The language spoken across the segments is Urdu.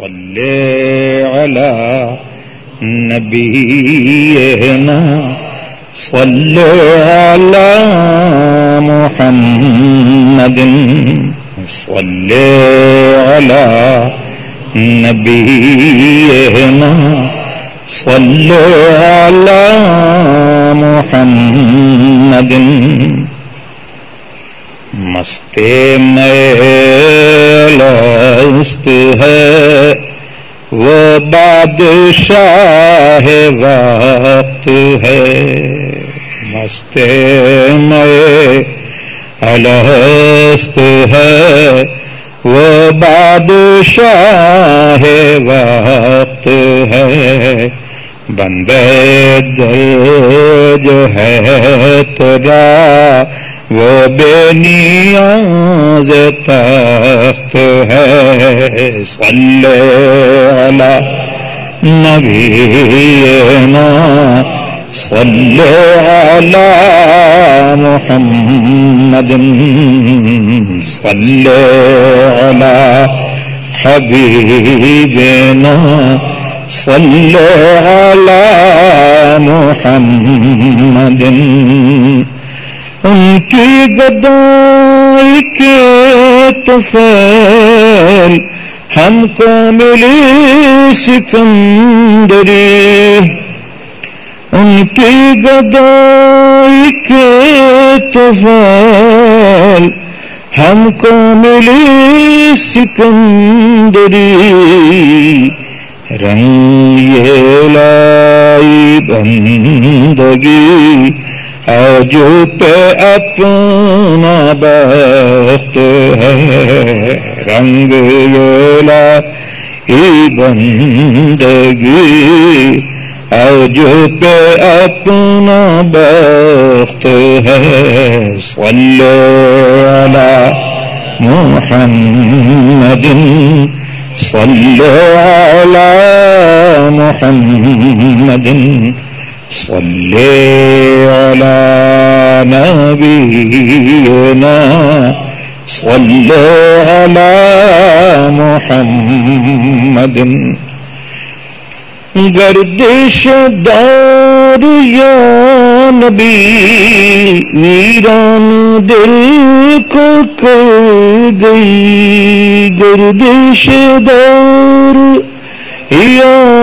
صل على نبينا صل على محمد صل على نبينا صل على محمد مست میلست ہے۔ وہ بادشاہ وقت ہے۔ مست میں الست ہے۔ وہ بادشاہ وقت ہے۔ بندے دل جو ہے تیرا وہ بے نیاز تخت ہے صلی علی نبینا صلی علی محمد صلی علی حبیبنا صلی علی محمد۔ ان کی گدائی کے طفیل ہم کو ملی سکندری۔ ان کی گدائی کے طفیل ہم کو ملی سکندری۔ رنگ یہ لائی بندگی۔ جو پہ اپنا بخت ہے، رنگ یولا ای بندگی۔ جو پہ اپنا بخت ہے صلی علی محمد صلی علی محمد۔ صل على نبينا صل على محمد. گردش دار یا نبی، ویران دل کو کر گئی گردش دار یا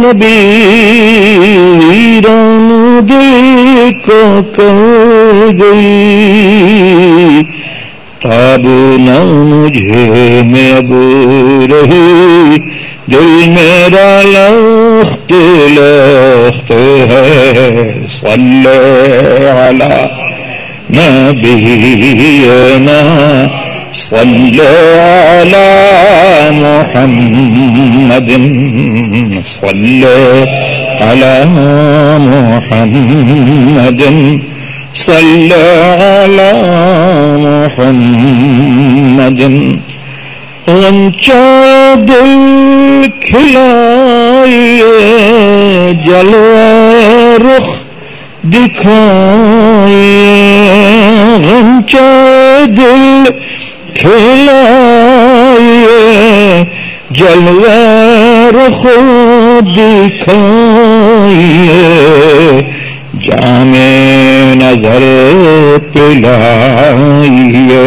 نبی ویران دل کو کر گئی۔ تاب نہ مجھے میں ابو رہی۔ دل میرا لخت لخت ہے۔ صلی علی نبینا صلی علی محمد صلی علی محمد صلی علی محمد. غنچا دل کھلائیے جلوہ رخ دکھائیے غنچا دل جلوہ رخ دکھائیے جام نظر پلائیے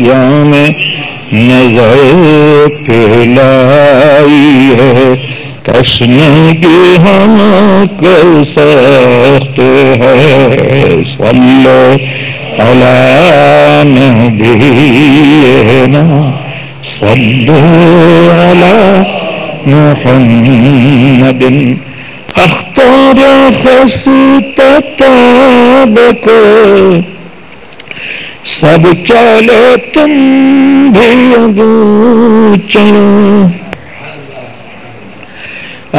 جام نظر پلائیے۔ تشنگی ہم کر سکتے ہیں صلو علی نبینا صلو علی محمد. اختار خستتاب کو سب چلے تم بھی اب چلو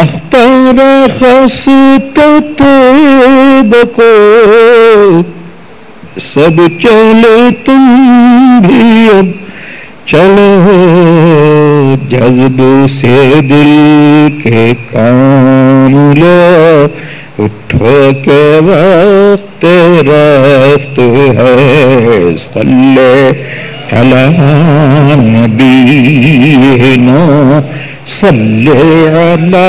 اختار خستتاب کو سب چلے تم بھی اب چلو جذب سے دل کے کام لو اٹھو کے وقت رفت ہے صلی علی نبی نو صلی علی